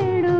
ಬೇಡು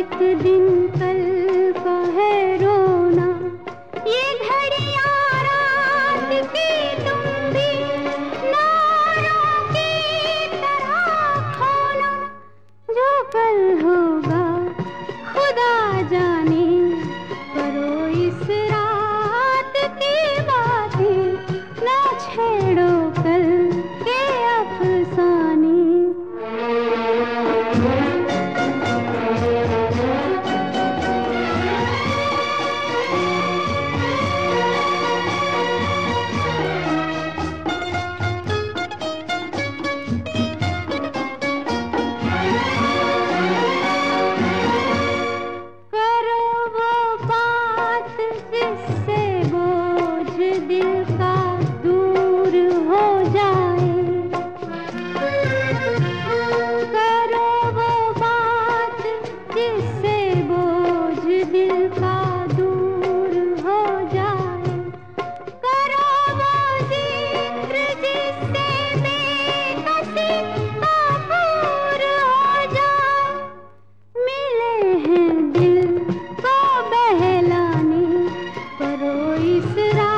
एक दिन कल को है रोना। ये घड़िया रात की तुम भी नारों की तरह खोना। जो कल होगा, खुदा जाने। करो इस रात की बातें, ना छेड़ो कल के अफसाने। इस